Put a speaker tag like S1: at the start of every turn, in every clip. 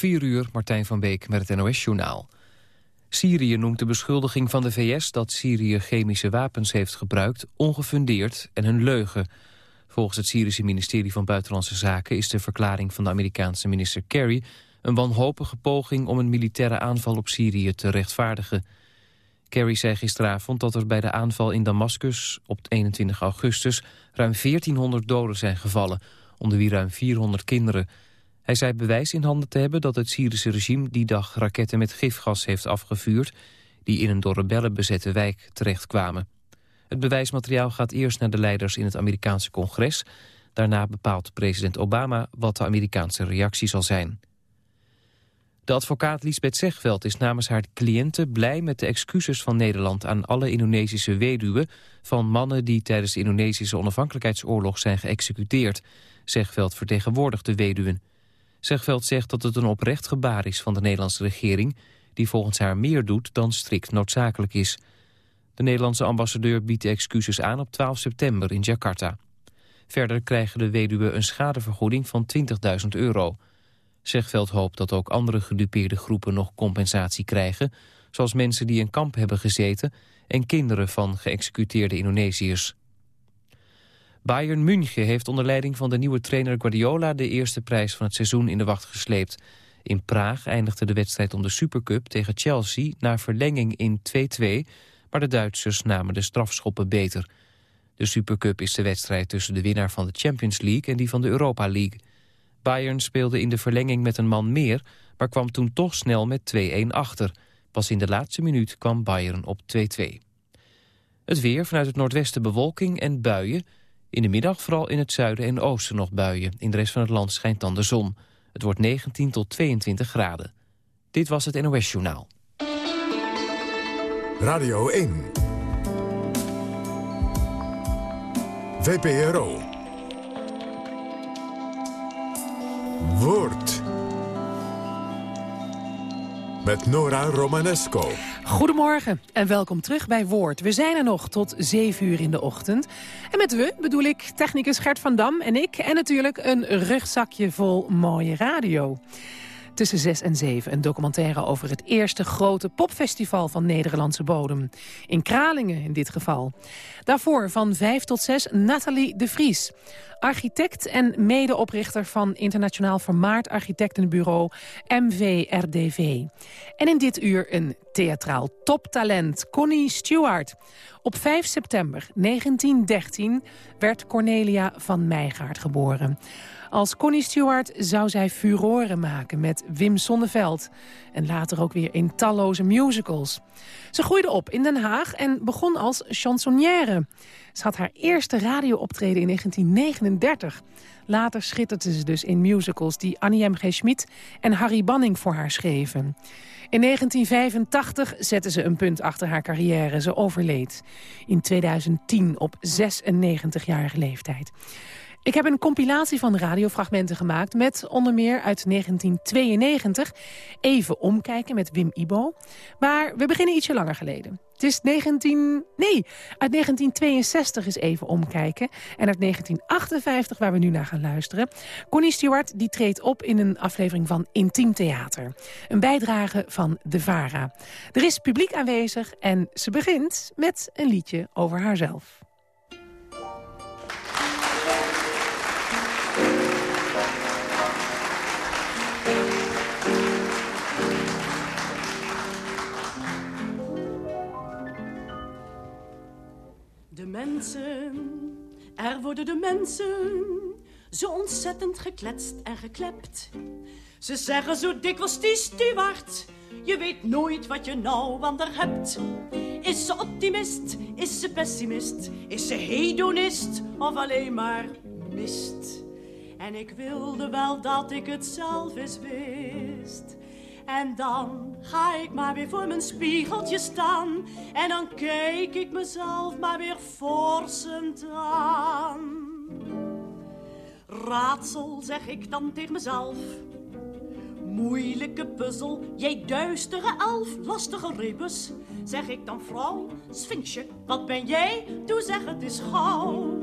S1: 4 uur, Martijn van Beek met het NOS-journaal. Syrië noemt de beschuldiging van de VS dat Syrië chemische wapens heeft gebruikt... ongefundeerd en een leugen. Volgens het Syrische ministerie van Buitenlandse Zaken... is de verklaring van de Amerikaanse minister Kerry... een wanhopige poging om een militaire aanval op Syrië te rechtvaardigen. Kerry zei gisteravond dat er bij de aanval in Damascus op 21 augustus... ruim 1400 doden zijn gevallen, onder wie ruim 400 kinderen... Hij zei bewijs in handen te hebben dat het Syrische regime die dag raketten met gifgas heeft afgevuurd... die in een door rebellen bezette wijk terechtkwamen. Het bewijsmateriaal gaat eerst naar de leiders in het Amerikaanse congres. Daarna bepaalt president Obama wat de Amerikaanse reactie zal zijn. De advocaat Lisbeth Zegveld is namens haar cliënten blij met de excuses van Nederland aan alle Indonesische weduwen van mannen die tijdens de Indonesische onafhankelijkheidsoorlog zijn geëxecuteerd. Zegveld vertegenwoordigt de weduwen. Zegveld zegt dat het een oprecht gebaar is van de Nederlandse regering... die volgens haar meer doet dan strikt noodzakelijk is. De Nederlandse ambassadeur biedt excuses aan op 12 september in Jakarta. Verder krijgen de weduwen een schadevergoeding van 20.000 euro. Zegveld hoopt dat ook andere gedupeerde groepen nog compensatie krijgen... zoals mensen die in kamp hebben gezeten... en kinderen van geëxecuteerde Indonesiërs. Bayern München heeft onder leiding van de nieuwe trainer Guardiola... de eerste prijs van het seizoen in de wacht gesleept. In Praag eindigde de wedstrijd om de Supercup tegen Chelsea... na verlenging in 2-2, maar de Duitsers namen de strafschoppen beter. De Supercup is de wedstrijd tussen de winnaar van de Champions League... en die van de Europa League. Bayern speelde in de verlenging met een man meer... maar kwam toen toch snel met 2-1 achter. Pas in de laatste minuut kwam Bayern op 2-2. Het weer vanuit het noordwesten bewolking en buien... In de middag vooral in het zuiden en oosten nog buien. In de rest van het land schijnt dan de zon. Het wordt 19 tot 22 graden. Dit was het NOS Journaal.
S2: Radio 1. VPRO. Woord. Met Nora Romanesco.
S3: Goedemorgen en welkom terug bij Woord. We zijn er nog tot 7 uur in de ochtend. En met we bedoel ik technicus Gert van Dam en ik... en natuurlijk een rugzakje vol mooie radio. Tussen 6 en 7 een documentaire over het eerste grote popfestival van Nederlandse bodem. In Kralingen in dit geval. Daarvoor van 5 tot 6 Nathalie de Vries. Architect en medeoprichter van internationaal vermaard architectenbureau MVRDV. En in dit uur een theatraal toptalent, Connie Stewart. Op 5 september 1913 werd Cornelia van Meijgaard geboren. Als Connie Stewart zou zij furoren maken met Wim Sonneveld. En later ook weer in talloze musicals. Ze groeide op in Den Haag en begon als chansonnière. Ze had haar eerste radiooptreden in 1939. Later schitterde ze dus in musicals die Annie M. G. Schmid en Harry Banning voor haar schreven. In 1985 zette ze een punt achter haar carrière. Ze overleed in 2010 op 96-jarige leeftijd. Ik heb een compilatie van radiofragmenten gemaakt... met onder meer uit 1992 Even omkijken met Wim Ibo. Maar we beginnen ietsje langer geleden. Het is 19... Nee, uit 1962 is Even omkijken. En uit 1958, waar we nu naar gaan luisteren. Connie Stewart die treedt op in een aflevering van Intiem Theater. Een bijdrage van De Vara. Er is publiek aanwezig en ze begint met een liedje over haarzelf.
S4: Mensen, er worden de mensen zo ontzettend gekletst en geklept. Ze zeggen zo dikwijls die Stuart, je weet nooit wat je nou aan haar hebt. Is ze optimist, is ze pessimist, is ze hedonist of alleen maar mist? En ik wilde wel dat ik het zelf eens wist. En dan ga ik maar weer voor mijn spiegeltje staan. En dan kijk ik mezelf maar weer forsend aan. Raadsel, zeg ik dan tegen mezelf. Moeilijke puzzel, jij duistere elf, lastige rebus. Zeg ik dan vrouw, sphinxje, wat ben jij? Doe zeg het is gauw.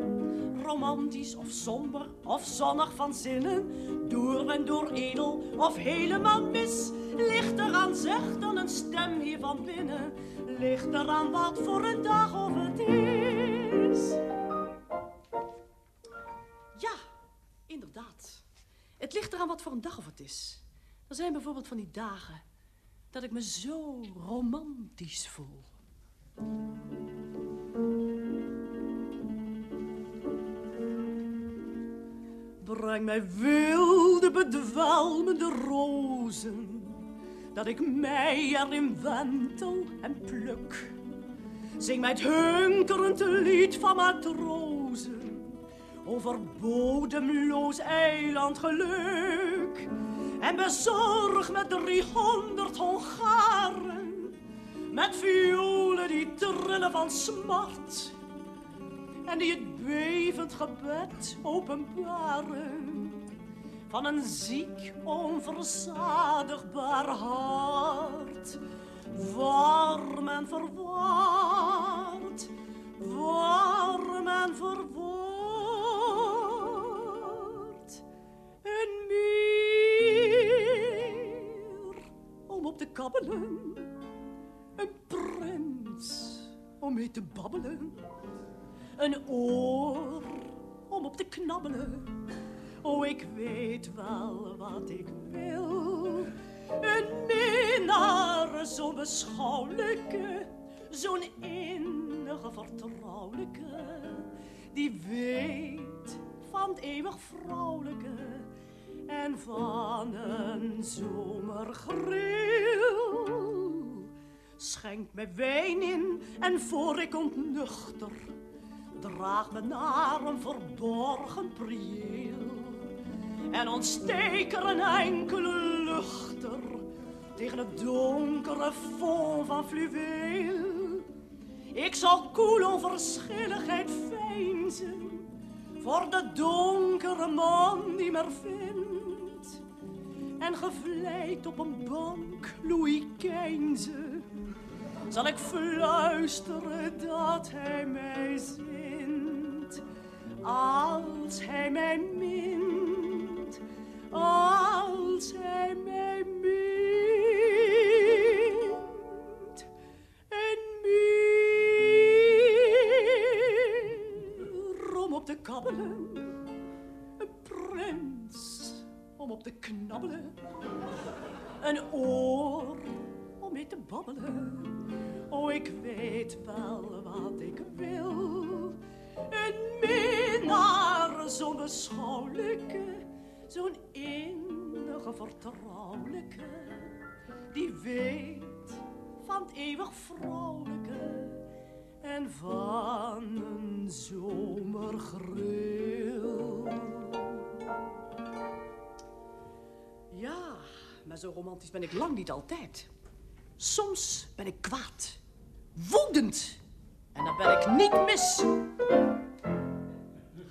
S4: Romantisch of somber of zonnig van zinnen, door en door edel of helemaal mis, ligt eraan zegt dan een stem hier van binnen, ligt eraan wat voor een dag of het is. Ja, inderdaad. Het ligt eraan wat voor een dag of het is. Er zijn bijvoorbeeld van die dagen dat ik me zo romantisch voel. Breng mij wilde, bedwelmende rozen, dat ik mij erin wentel en pluk. Zing mij het hunkerend lied van matrozen, over bodemloos eilandgeluk. En bezorg met driehonderd Hongaren, met violen die trillen van smart en die het bevend gebed openbaren van een ziek, onverzadigbaar hart. Warm en verward, warm en verward. Een meer om op te kabbelen, een prins om mee te babbelen een oor om op te knabbelen. Oh, ik weet wel wat ik wil. Een minnaar, zo'n beschouwelijke, zo'n innige vertrouwelijke, die weet van het eeuwig vrouwelijke en van een zomergril. Schenk mij wijn in en voor ik ontnuchter draag me naar een verborgen prieel en ontsteek er een enkele luchter tegen het donkere fond van fluweel. Ik zal koel onverschilligheid veinzen voor de donkere man die me vindt en gevleid op een bank Louis zal ik fluisteren dat hij mij zint. Als hij mij mint, als vertrouwelijke, die weet van het eeuwig vrouwelijke en van een zomergril. Ja, maar zo romantisch ben ik lang niet altijd. Soms ben ik kwaad, woedend. En dan ben ik niet mis.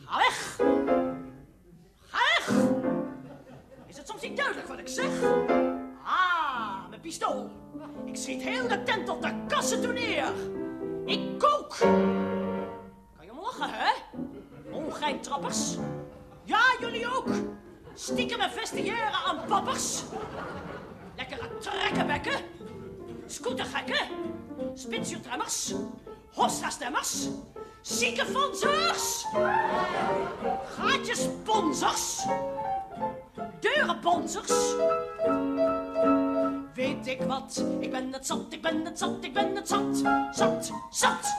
S4: Ga weg! Ik zeg? Ah, mijn pistool. Ik schiet heel de tent op de kassen toe neer. Ik kook. Kan je om lachen, hè? Ongeintrappers. Ja, jullie ook. Stiekem en vestiaire aan pappers. Lekkere trekkenbekken. Scootergekken. Spitsuurtremmers. Hosta-stemmers. Ziekenfonzers. Gaatjesponsers. Deurenbonzers. Weet ik wat, ik ben het zat, ik ben het zat, ik ben het zat. Zat, zat.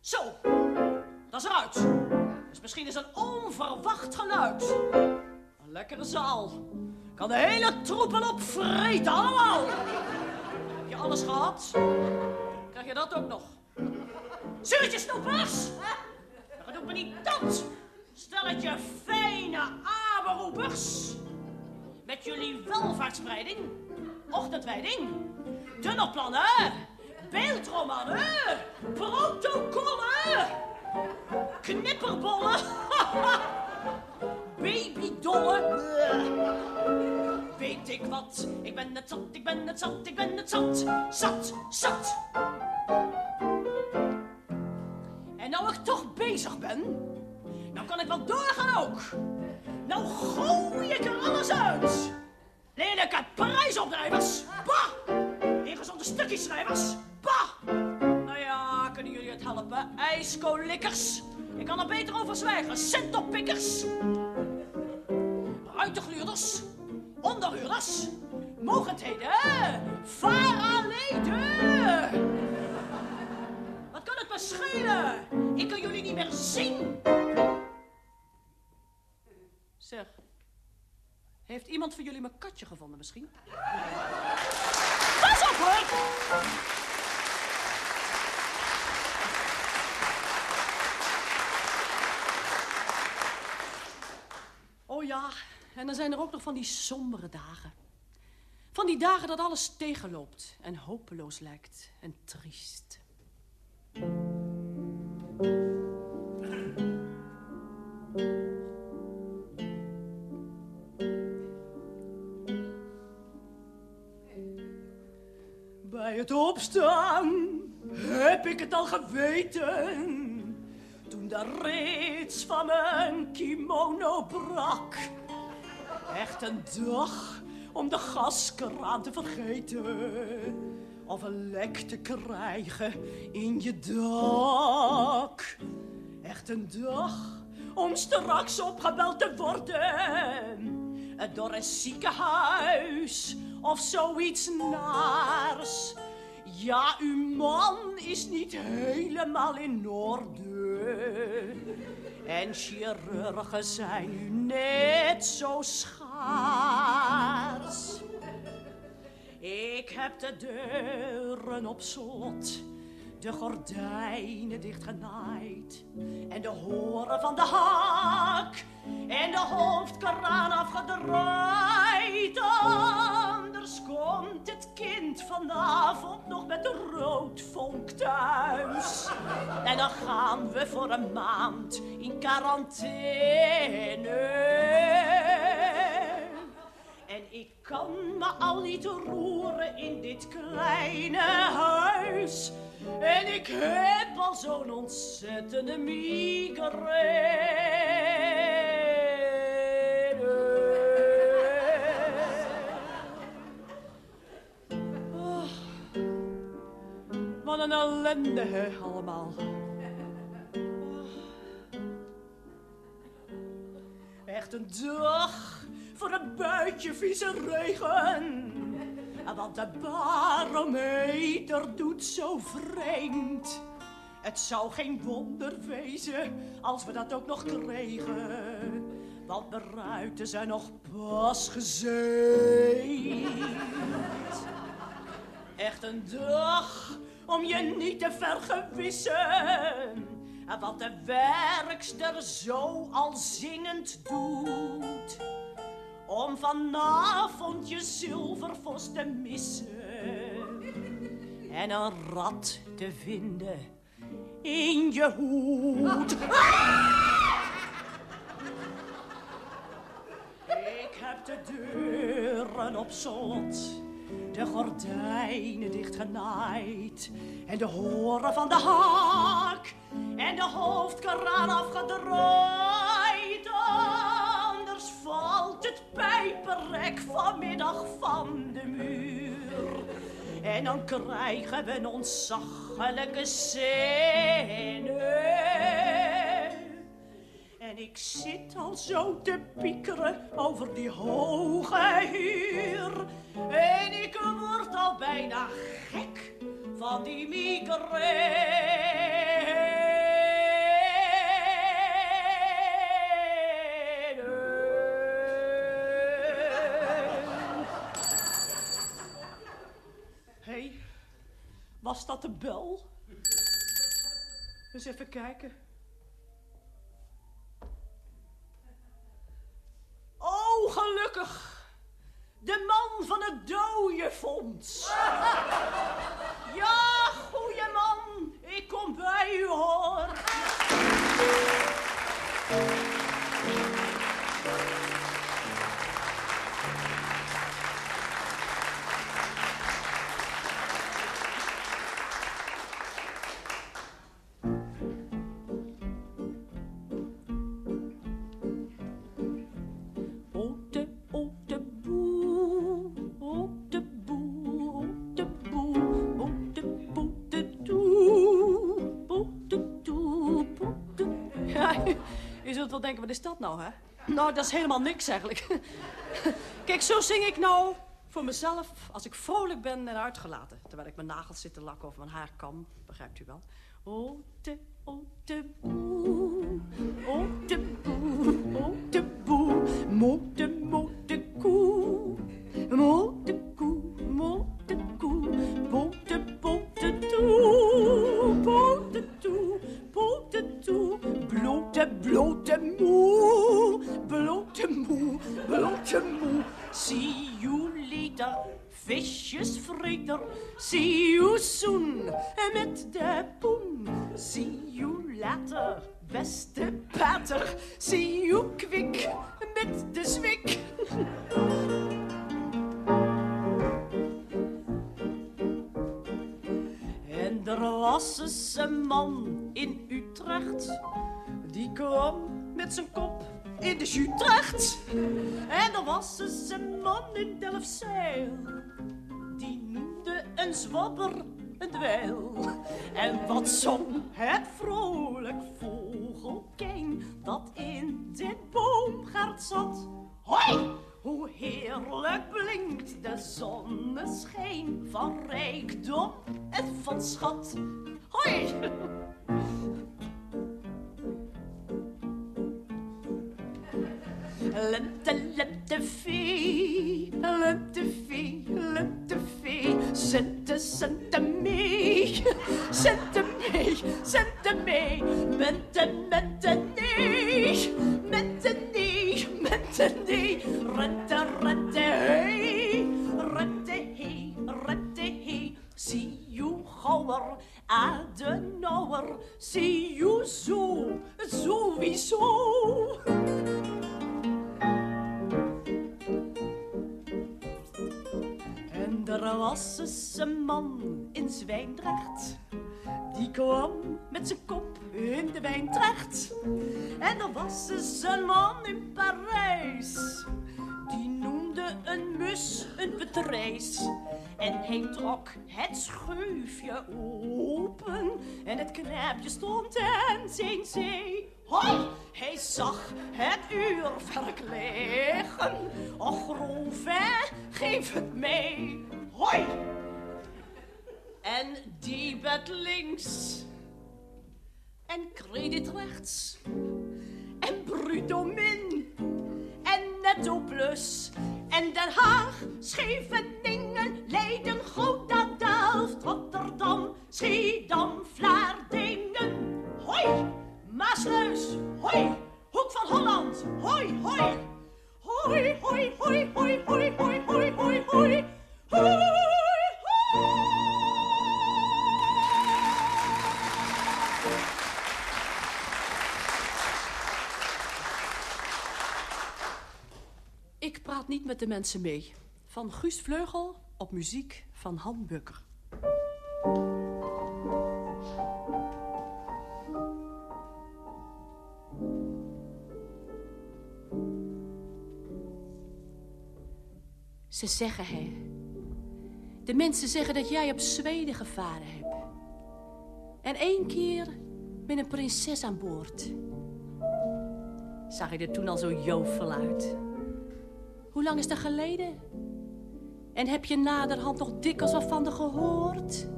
S4: Zo, dat is eruit. Dus misschien is een onverwacht geluid. Een lekkere zaal. Kan de hele troepel opvreten, allemaal. Heb je alles gehad? Krijg je dat ook nog? Zuurtje snoepers! Dat doet me niet dat. Stelletje fijne aanberoepers. Met jullie welvaartspreiding, ochtendwijding, tunnelplannen, beeldromannen, protocollen, knipperbollen, babydollen. Weet ik wat, ik ben het zat, ik ben het zat, ik ben het zat, zat, zat. En nou ik toch bezig ben, dan kan ik wel doorgaan ook. Nou gooi ik er alles uit. Lelijke prijsopdrijvers, bah! Ingezonde stukjeschrijvers, bah! Nou ja, kunnen jullie het helpen? IJskolikkers. Ik kan er beter over zwijgen. Centoppikkers. Ruitengluurders. Onderhuurders. Mogendheden. Faraleden. Wat kan het me schelen? Ik kan jullie niet meer zien. Zeg, heeft iemand van jullie mijn katje gevonden misschien? Pas op hoor! Oh ja, en dan zijn er ook nog van die sombere dagen. Van die dagen dat alles tegenloopt en hopeloos lijkt en triest. Bij het opstaan heb ik het al geweten. Toen de reeds van mijn kimono brak. Echt een dag om de gaskraan te vergeten. Of een lek te krijgen in je dak. Echt een dag om straks opgebeld te worden. Door een ziekenhuis of zoiets naars. Ja, uw man is niet helemaal in orde. En chirurgen zijn nu net zo schaars. Ik heb de deuren op slot, de gordijnen dichtgenaaid en de horen van de haak en de hoofdkraan afgedraaid. Komt het kind vanavond nog met de roodvonk thuis. En dan gaan we voor een maand in quarantaine. En ik kan me al niet roeren in dit kleine huis. En ik heb al zo'n ontzettende migraine. Wat een ellende, allemaal. Echt een dag voor een buitje vieze regen. Want de barometer doet zo vreemd. Het zou geen wonder wezen als we dat ook nog kregen. Want de ruiten zijn nog pas gezeend. Echt een dag om je niet te vergewissen. Wat de werkster zo al zingend doet om vanavond je zilvervos te missen en een rat te vinden in je hoed. Ik heb de deuren op slot, de gordijnen dichtgenaaid en de horen van de haak en de hoofdkraan afgedraaid anders valt het pijperrek vanmiddag van de muur. En dan krijgen we een ontzaglijke scène. En ik zit al zo te piekeren over die hoge huur. En ik word al bijna gek van die migraine. Was dat de bel? Eens even kijken. De man van het dooienfonds. Ja, goeie man. Ik kom bij u, hoor. Is dat nou, hè? Nou, dat is helemaal niks eigenlijk. Kijk, zo zing ik nou voor mezelf als ik vrolijk ben en uitgelaten. Terwijl ik mijn nagels zit te lakken of mijn haar kam, begrijpt u wel. Oh, de, oh, de boe, oh, de boe, oh, de boe, mo, de, mo, de koe, you later, beste pater. See you quick met de zwik. En er was eens een man in Utrecht. Die kwam met zijn kop in de Utrecht. En er was eens een man in Delfzijl. Die noemde een zwabber dweil. En wat zong het vrolijk vogelkijn dat in dit boomgaard zat. Hoi! Hoe heerlijk blinkt de zonneschijn van rijkdom en van schat. Hoi! de fee, let de fee, let de fee. de zette mee, zette mee, de mee. Met de, met de nee, met de nee, met de nee. Zwijndrecht. Die kwam met zijn kop in de wijntrecht. En er was eens een man in Parijs. Die noemde een mus een bedrijs. En hij trok het schuifje open. En het knaapje stond aan zijn zee. Hoi! Hij zag het uur verklegen. Och, hè? Geef het mee. Hoi! En debet links. En credit rechts. En bruto min. En netto plus. En Den Haag, Scheveningen, Leiden, Gouda, Delft, Rotterdam, Schiedam, Vlaardingen. Hoi! Maasluis, hoi! Hoek van Holland, hoi, hoi! Hoi, hoi, hoi, hoi, hoi, hoi, hoi, hoi, hoi! Hoi, niet met de mensen mee. Van Guus Vleugel op muziek van Han Bukker. Ze zeggen, hè. De mensen zeggen dat jij op Zweden gevaren hebt. En één keer met een prinses aan boord. Zag je er toen al zo jovel uit? Hoe lang is dat geleden? En heb je naderhand nog dikwijls wat van haar gehoord?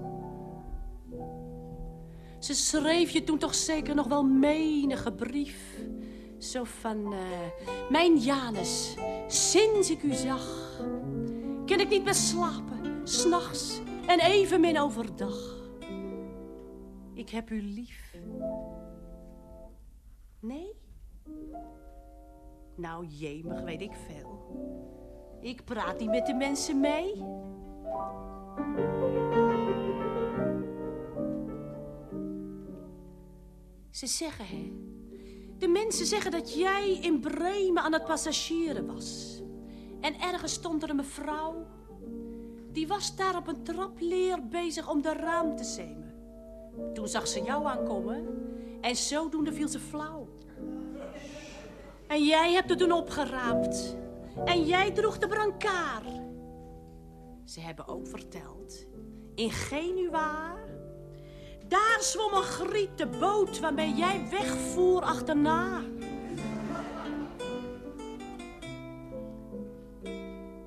S4: Ze schreef je toen toch zeker nog wel menige brief. Zo van, eh, mijn Janus, sinds ik u zag, kan ik niet meer slapen, s'nachts en evenmin overdag. Ik heb u lief. Nee? Nou, jemig weet ik veel. Ik praat niet met de mensen mee. Ze zeggen, hè. De mensen zeggen dat jij in Bremen aan het passagieren was. En ergens stond er een mevrouw. Die was daar op een trapleer bezig om de raam te zemen. Toen zag ze jou aankomen. En zodoende viel ze flauw. En jij hebt het toen opgeraapt. En jij droeg de brancard. Ze hebben ook verteld. In Genua. Daar zwom een griet de boot waarmee jij wegvoer achterna.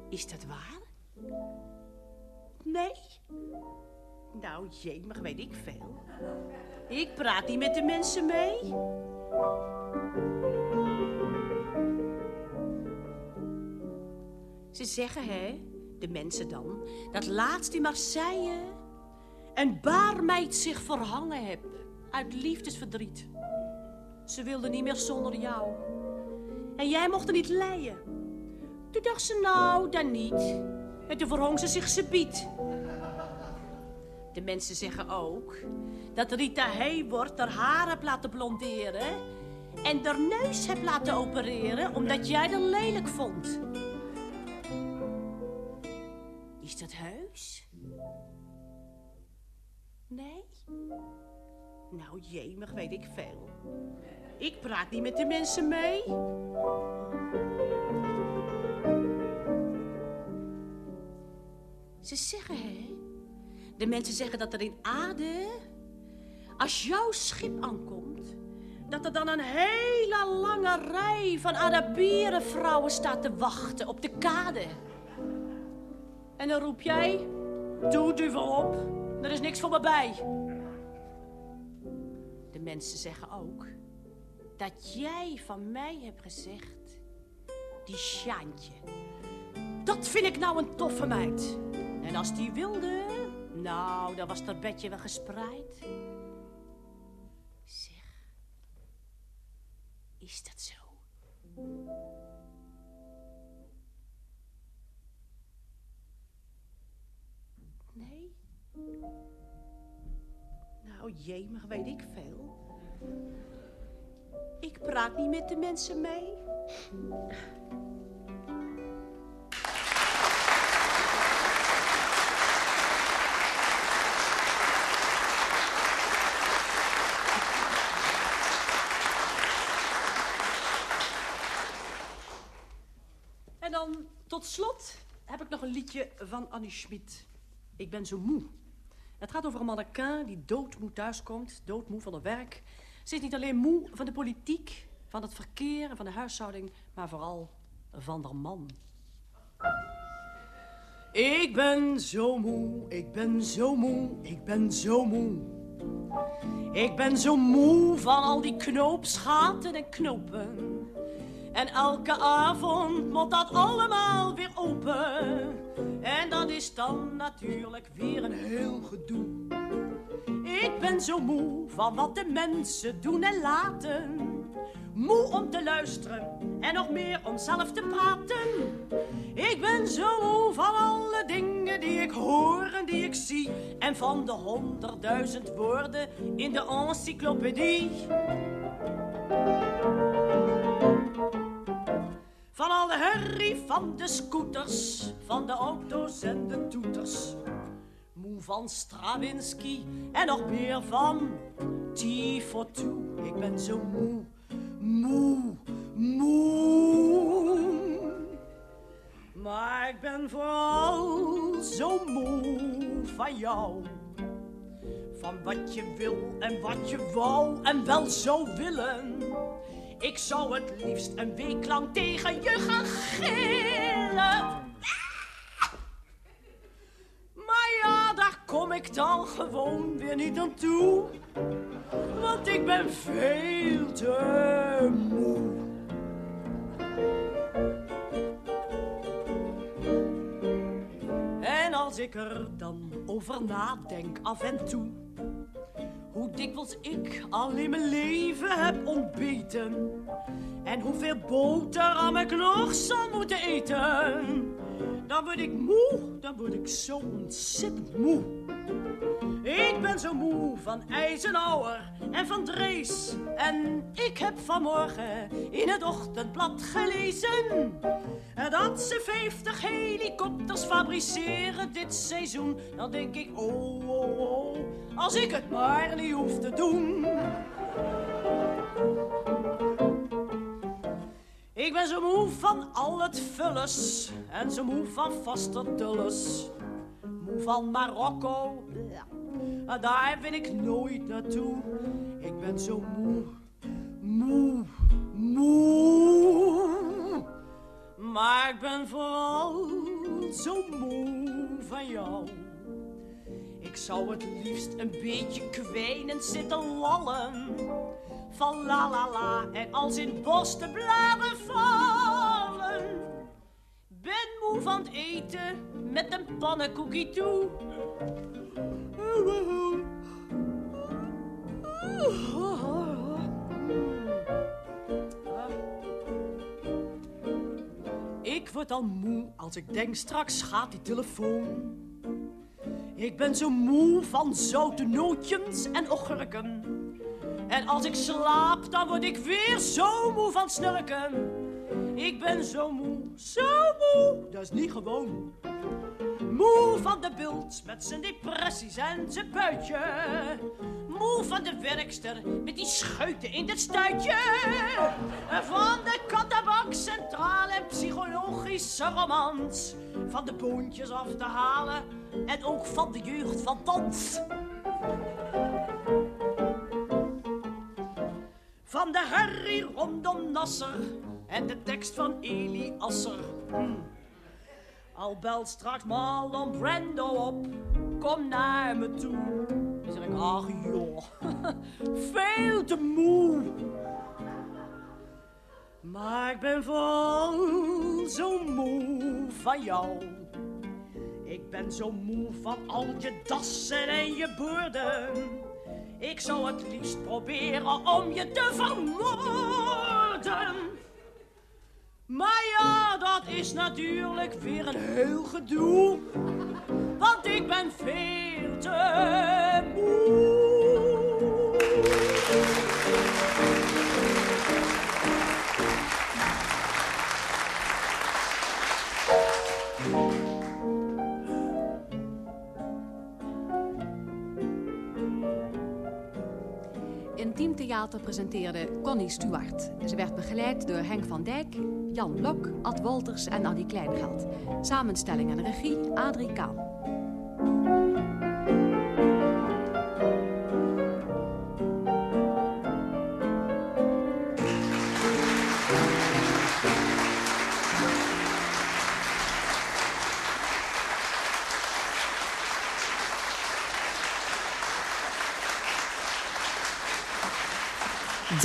S4: Is dat waar? Nee? Nou, jemig, weet ik veel. Ik praat hier met de mensen mee. Ze zeggen, hè, de mensen dan, dat laatst in Marseille een baarmeid zich verhangen heb uit liefdesverdriet. Ze wilde niet meer zonder jou. En jij mocht er niet leien. Toen dacht ze, nou, dan niet. En toen verhong ze zich ze biedt. De mensen zeggen ook dat Rita Hayworth haar haar hebt laten blonderen... en haar neus hebt laten opereren omdat jij dat lelijk vond. Is dat heus? Nee? Nou, jemig, weet ik veel. Ik praat niet met de mensen mee. Ze zeggen, hè? De mensen zeggen dat er in Aden, als jouw schip aankomt, dat er dan een hele lange rij van Arabieren vrouwen staat te wachten op de kade. En dan roep jij, doe duvel op, er is niks voor me bij. De mensen zeggen ook dat jij van mij hebt gezegd, die Sjaantje. Dat vind ik nou een toffe meid. En als die wilde, nou, dan was dat bedje wel gespreid. Zeg, is dat zo? Nou, jemig, weet ik veel. Ik praat niet met de mensen mee. En dan tot slot heb ik nog een liedje van Annie Schmid. Ik ben zo moe. Het gaat over een mannequin die doodmoe thuiskomt, doodmoe van het werk. Ze is niet alleen moe van de politiek, van het verkeer en van de huishouding, maar vooral van haar man. Ik ben zo moe, ik ben zo moe, ik ben zo moe. Ik ben zo moe van al die knoopsgaten en knopen. En elke avond moet dat allemaal weer open. En dat is dan natuurlijk weer een heel gedoe. Ik ben zo moe van wat de mensen doen en laten. Moe om te luisteren en nog meer om zelf te praten. Ik ben zo moe van alle dingen die ik hoor en die ik zie. En van de honderdduizend woorden in de encyclopedie. Van al de herrie van de scooters, van de auto's en de toeters. Moe van Stravinsky en nog meer van T42. Ik ben zo moe, moe, moe. Maar ik ben vooral zo moe van jou. Van wat je wil en wat je wou en wel zou willen. Ik zou het liefst een week lang tegen je gaan gillen. Maar ja, daar kom ik dan gewoon weer niet aan toe. Want ik ben veel te moe. Als ik er dan over nadenk af en toe hoe dikwijls ik al in mijn leven heb ontbeten. En hoeveel boterham ik nog zal moeten eten. Dan word ik moe, dan word ik zo ontzettend moe. Ben zo moe van Eisenhower en van Drees. En ik heb vanmorgen in het ochtendblad gelezen... dat ze 50 helikopters fabriceren dit seizoen. Dan denk ik, oh, oh, oh, als ik het maar niet hoef te doen. Ik ben zo moe van al het vullers en zo moe van vaste dullers. Van Marokko, daar ben ik nooit naartoe. Ik ben zo moe, moe, moe. Maar ik ben vooral zo moe van jou. Ik zou het liefst een beetje kwijnend zitten lallen. Van la la la en als in bos de blaren vallen. Ben moe van het eten met een pannenkoekie toe. Ik word al moe als ik denk straks gaat die telefoon. Ik ben zo moe van zoute nootjes en ogurken. En als ik slaap, dan word ik weer zo moe van snurken. Ik ben zo moe, zo moe, dat is niet gewoon. Moe van de bult met zijn depressies en zijn buitje. Moe van de werkster met die scheuten in het stuitje. Van de kattenbak centraal en psychologische romans. Van de boontjes af te halen en ook van de jeugd van dans. Van de herrie rondom Nasser en de tekst van Eli Asser. Hm. Al belt straks Marlon Brando op, kom naar me toe. Dan zeg ik, ach joh, veel te moe. Maar ik ben vol zo moe van jou. Ik ben zo moe van al je dassen en je boorden. Ik zou het liefst proberen om je te vermoorden. Maar ja, dat is natuurlijk weer een heel gedoe. Want ik ben veel te moe.
S5: Theater presenteerde Connie Stuart. Ze werd begeleid door Henk van Dijk, Jan Blok, Ad Wolters en Annie Kleingeld. Samenstelling en regie Adrie Kaan.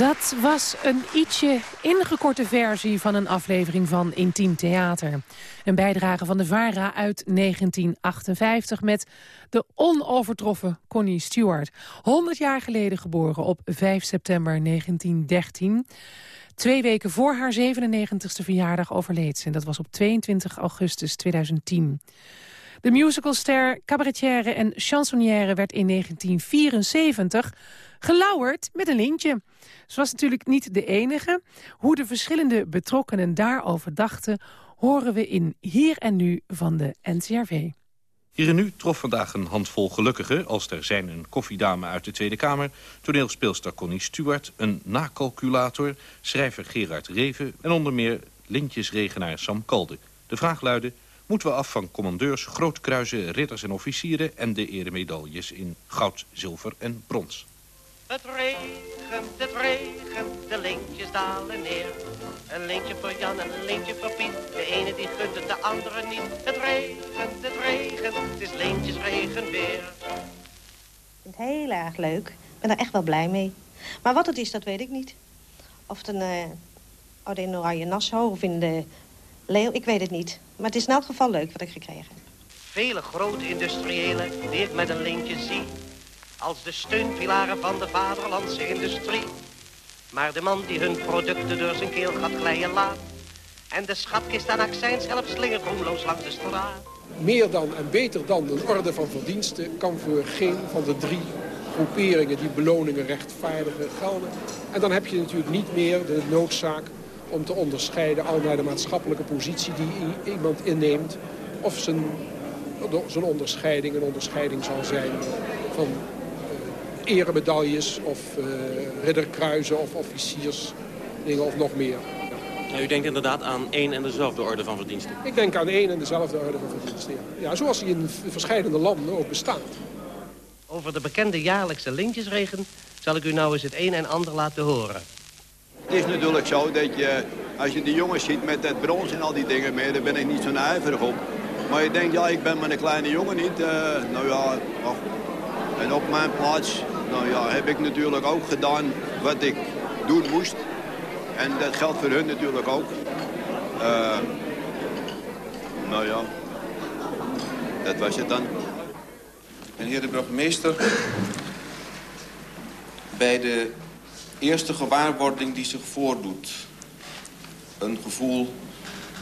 S3: Dat was een ietsje ingekorte versie van een aflevering van Intiem Theater. Een bijdrage van de VARA uit 1958 met de onovertroffen Connie Stewart. 100 jaar geleden geboren op 5 september 1913. Twee weken voor haar 97ste verjaardag overleed ze. En dat was op 22 augustus 2010. De musicalster, cabaretière en chansonnière werd in 1974 gelauwerd met een lintje. Ze was natuurlijk niet de enige. Hoe de verschillende betrokkenen daarover dachten... horen we in Hier en Nu van de NCRV.
S6: Hier en Nu trof vandaag een handvol gelukkigen... als er zijn een koffiedame uit de Tweede Kamer... toneelspeelster Connie Stewart, een nakalculator... schrijver Gerard Reven en onder meer lintjesregenaar Sam Kalde. De vraag luidde, moeten we af van commandeurs, grootkruisen, ridders en officieren... en de eremedailles in goud, zilver en brons.
S7: Het regent, het regent, de lintjes dalen neer. Een lintje voor Jan en een lintje voor Piet. De ene die gunt het, de andere niet. Het regent, het regent, het is lintjesregen weer.
S8: Ik vind het heel erg leuk. Ik ben er echt wel blij mee. Maar wat het is, dat weet ik niet. Of het een, uh, in Oranje Nassau of in de Leeuw, ik weet het niet. Maar het is in elk geval leuk wat ik gekregen heb.
S7: Vele grote industriëlen die ik met een lintje zie als de steunpilaren van de vaderlandse industrie. Maar de man die hun producten door zijn keel gaat glijden laat... en de schatkist aan accijns helpt slingert roemloos langs de straat.
S9: Meer dan en beter dan een orde van verdiensten... kan voor geen van de drie groeperingen die beloningen rechtvaardigen gelden. En dan heb je natuurlijk niet meer de noodzaak om te onderscheiden... al naar de maatschappelijke positie die iemand inneemt... of zijn, zijn onderscheiding een onderscheiding zal zijn van eremedailles of uh, ridderkruizen of officiersdingen of nog meer.
S10: Nou, u denkt inderdaad aan één en dezelfde orde van verdiensten?
S9: Ik denk aan één en dezelfde orde van verdiensten, ja. ja zoals die in verschillende landen ook bestaat.
S7: Over de bekende jaarlijkse lintjesregen zal ik u nou eens het een en ander laten horen.
S11: Het is natuurlijk zo dat je, als je de jongens ziet met het brons en al die dingen meer, daar ben ik niet zo ijverig op. Maar ik denk, ja, ik ben maar een kleine jongen niet. nou ja, en op mijn plaats nou ja, heb ik natuurlijk ook gedaan wat ik doen moest. En dat geldt voor hun natuurlijk ook. Uh, nou ja, dat was het dan.
S12: Meneer de burgemeester, bij de eerste gewaarwording die zich voordoet... een gevoel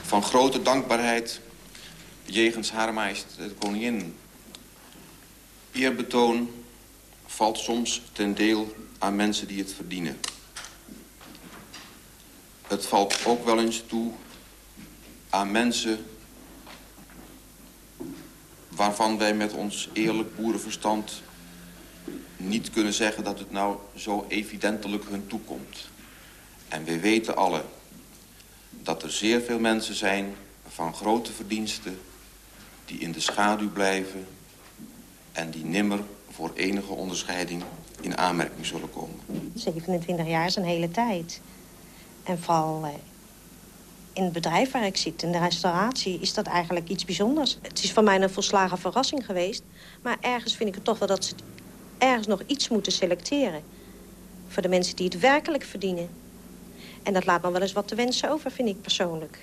S12: van grote dankbaarheid jegens haar majesteit de koningin... eerbetoon valt soms ten deel aan mensen die het verdienen. Het valt ook wel eens toe aan mensen waarvan wij met ons eerlijk boerenverstand niet kunnen zeggen dat het nou zo evidentelijk hun toekomt. En we weten alle dat er zeer veel mensen zijn van grote verdiensten... die in de schaduw blijven en die nimmer voor enige onderscheiding in aanmerking zullen komen.
S8: 27 jaar is een hele tijd. En vooral eh, in het bedrijf waar ik zit, in de restauratie, is dat eigenlijk iets bijzonders. Het is voor mij een volslagen verrassing geweest. Maar ergens vind ik het toch wel dat ze ergens nog iets moeten selecteren. Voor de mensen die het werkelijk verdienen. En dat laat me wel eens wat te wensen over, vind ik persoonlijk.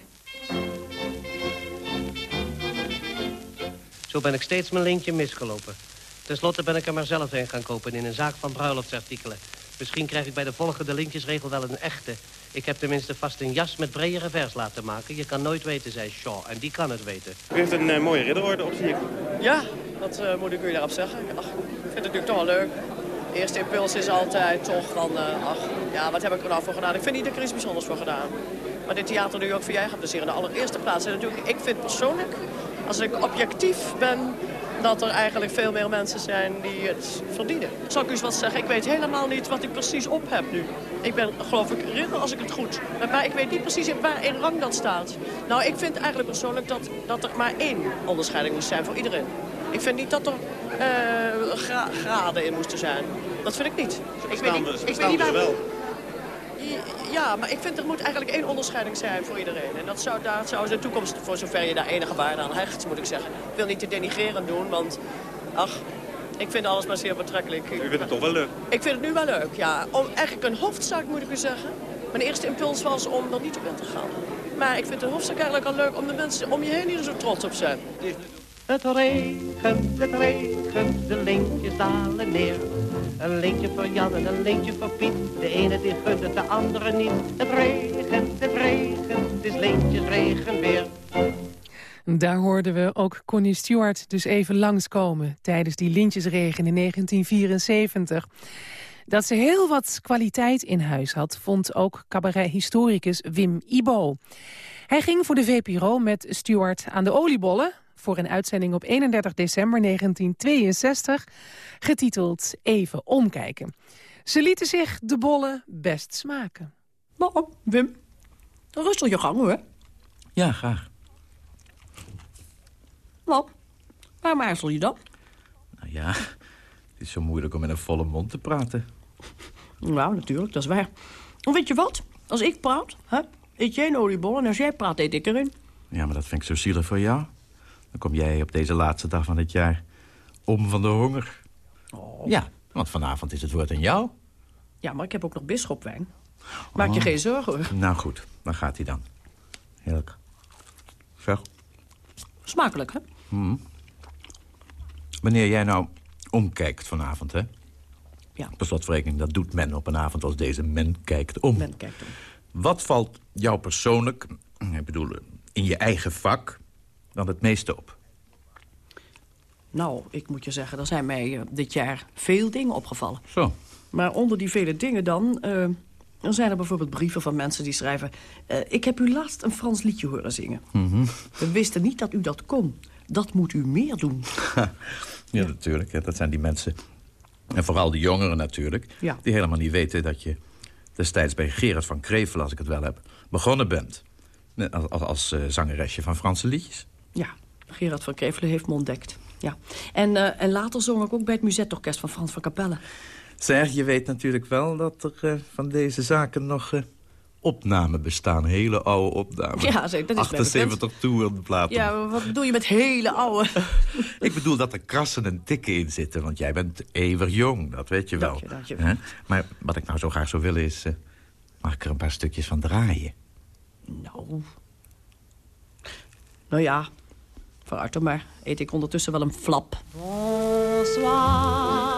S7: Zo ben ik steeds mijn lintje misgelopen. Ten slotte ben ik er maar zelf heen gaan kopen in een zaak van bruiloftsartikelen. Misschien krijg ik bij de volgende lintjesregel wel een echte. Ik heb tenminste vast een jas met brede revers laten maken. Je kan nooit weten, zei Shaw. En die kan het weten.
S10: U heeft een uh, mooie ridderorde op, zie ik.
S13: Ja, dat uh, moet ik u daarop zeggen. Ach, vind het natuurlijk toch wel leuk. De eerste impuls is altijd toch van... Uh, ach, ja, wat heb ik er nou voor gedaan? Ik vind niet dat ik er iets bijzonders voor gedaan. Maar dit theater nu ook voor jij gaat in de allereerste plaats. En natuurlijk, ik vind persoonlijk, als ik objectief ben dat er eigenlijk veel meer mensen zijn die het verdienen. Zal ik u eens wat zeggen? Ik weet helemaal niet wat ik precies op heb nu. Ik ben, geloof ik, ridder als ik het goed. Maar ik weet niet precies in waar in rang dat staat. Nou, ik vind eigenlijk persoonlijk dat, dat er maar één onderscheiding moest zijn voor iedereen. Ik vind niet dat er uh, graden in moesten zijn. Dat vind ik niet. Ik weet niet, ik weet niet waar... wel. Ja, maar ik vind er moet eigenlijk één onderscheiding zijn voor iedereen. En dat zou, daar zou de toekomst, voor zover je daar enige waarde aan hecht, moet ik zeggen. Ik wil niet te denigrerend doen, want ach, ik vind alles maar zeer betrekkelijk.
S10: U vindt het toch wel leuk?
S13: Ik vind het nu wel leuk, ja. Om, eigenlijk een hoofdzaak moet ik u zeggen. Mijn eerste impuls was om er niet op in te gaan. Maar ik vind de hoofdzaak eigenlijk al leuk om de mensen om je heen die er zo trots op zijn.
S7: Het regent, het regent, de lintjes dalen neer. Een lintje voor Jan en een lintje voor Piet. De ene die gunt het, de andere niet. Het regent, het regent, het is lintjes regen weer.
S3: Daar hoorden we ook Connie Stewart dus even langskomen... tijdens die lintjesregen in 1974. Dat ze heel wat kwaliteit in huis had... vond ook cabaret-historicus Wim Ibo. Hij ging voor de VPRO met Stewart aan de oliebollen voor een uitzending op 31 december 1962, getiteld Even omkijken. Ze lieten zich de bollen best smaken.
S13: Nou, Wim, rustig je gang hoor.
S14: Ja, graag.
S13: Wat? Waarom aarzel je dan?
S14: Nou ja, het is zo moeilijk om met een volle mond te praten.
S13: Nou, natuurlijk, dat is waar. Weet je wat? Als ik praat, hè, eet jij een oliebol en als jij praat, eet ik erin.
S14: Ja, maar dat vind ik zo zielig voor jou. Dan kom jij op deze laatste dag van het jaar om van de honger.
S13: Oh.
S14: Ja, want vanavond is het woord aan jou.
S13: Ja, maar ik heb ook nog bisschopwijn. Maak je oh. geen zorgen, hoor.
S14: Nou goed, dan gaat hij dan. Heerlijk. Zeg.
S13: Smakelijk, hè?
S14: Hmm. Wanneer jij nou omkijkt vanavond, hè?
S13: Ja.
S14: Per slotverrekening, dat doet men op een avond als deze. Men kijkt om.
S13: Men kijkt om.
S14: Wat valt jou persoonlijk, ik bedoel, in je eigen vak dan het meeste op?
S13: Nou, ik moet je zeggen, er zijn mij uh, dit jaar veel dingen opgevallen.
S14: Zo.
S13: Maar onder die vele dingen dan... Uh, dan zijn er bijvoorbeeld brieven van mensen die schrijven... Uh, ik heb u laatst een Frans liedje horen zingen.
S14: Mm -hmm.
S13: We wisten niet dat u dat kon. Dat moet u meer doen.
S14: ja, ja, natuurlijk. Ja, dat zijn die mensen. En vooral de jongeren natuurlijk.
S13: Ja.
S14: Die helemaal niet weten dat je destijds bij Gerard van Krevel, als ik het wel heb... begonnen bent. Als, als, als zangeresje van Franse liedjes.
S13: Ja, Gerard van Kevelen heeft me ontdekt. Ja. En, uh, en later zong ik ook bij het Muzetorkest van Frans van Capelle.
S14: Zeg, je weet natuurlijk wel dat er uh, van deze zaken nog uh, opnamen bestaan. Hele oude opnamen.
S13: Ja, zeg, dat is
S14: 78 toerenplaten.
S13: Ja, wat bedoel je met hele oude?
S14: Ik bedoel dat er krassen en tikken in zitten. Want jij bent eeuwig jong, dat weet je wel.
S13: Dank je, dank je.
S14: Maar wat ik nou zo graag zou willen is... eh, mag ik er een paar stukjes van draaien?
S13: Nou... Nou ja, vooruit dan maar. Eet ik ondertussen wel een flap.
S4: Bonsoir,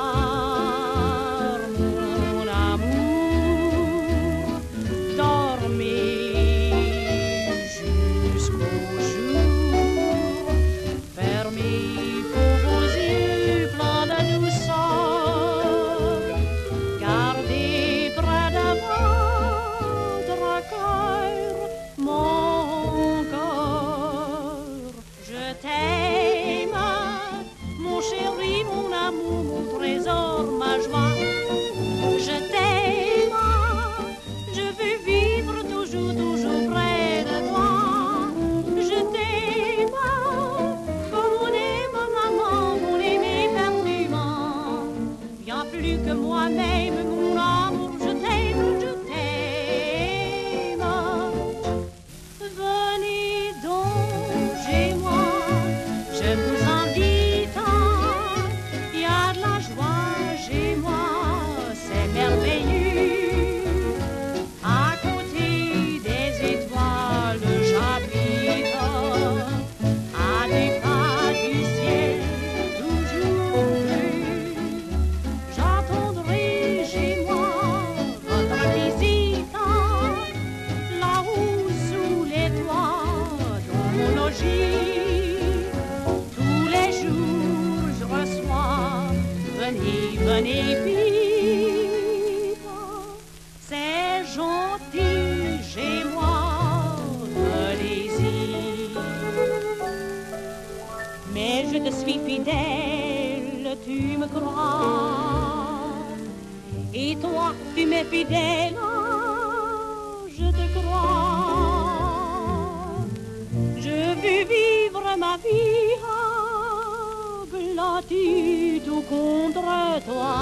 S4: ma vie tout contre toi.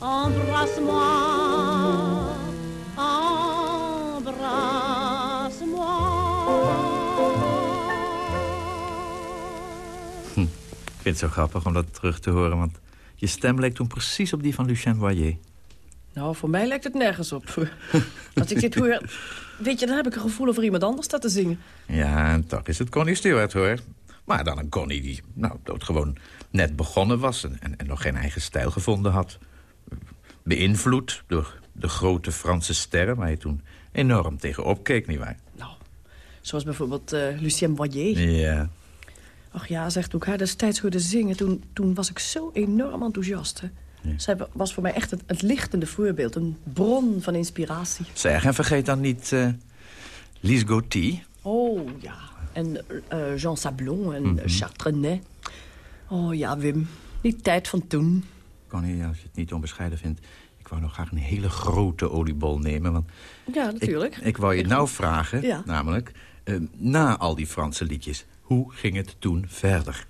S4: Embrasse-moi, embrasse-moi.
S14: Ik vind het zo grappig om dat terug te horen, want je stem leek toen precies op die van Lucien Boyer.
S13: Nou, voor mij lijkt het nergens op. Als ik dit hoor, weet je, dan heb ik een gevoel over iemand anders dat te zingen.
S14: Ja, en toch is het Connie Stewart, hoor. Maar dan een Connie die nou, dood gewoon net begonnen was... En, en, en nog geen eigen stijl gevonden had. Beïnvloed door de grote Franse sterren... waar je toen enorm tegen opkeek, nietwaar?
S13: Zoals bijvoorbeeld eh, Lucien Boyer.
S14: Ja.
S13: Ach ja, zegt ik haar destijds hoorde zingen... toen, toen was ik zo enorm enthousiast. Hè. Zij was voor mij echt het, het lichtende voorbeeld. Een bron van inspiratie.
S14: Zeg, en vergeet dan niet uh, Lise Gauthier.
S13: Oh, ja. En uh, Jean Sablon en mm -hmm. Jacques Trenet. Oh ja, Wim. Die tijd van toen.
S14: Connie, als je het niet onbescheiden vindt... ik wou nog graag een hele grote oliebol nemen. Want
S13: ja, natuurlijk.
S14: Ik, ik wou je ik nou vragen, ja. namelijk... Uh, na al die Franse liedjes, hoe ging het toen verder?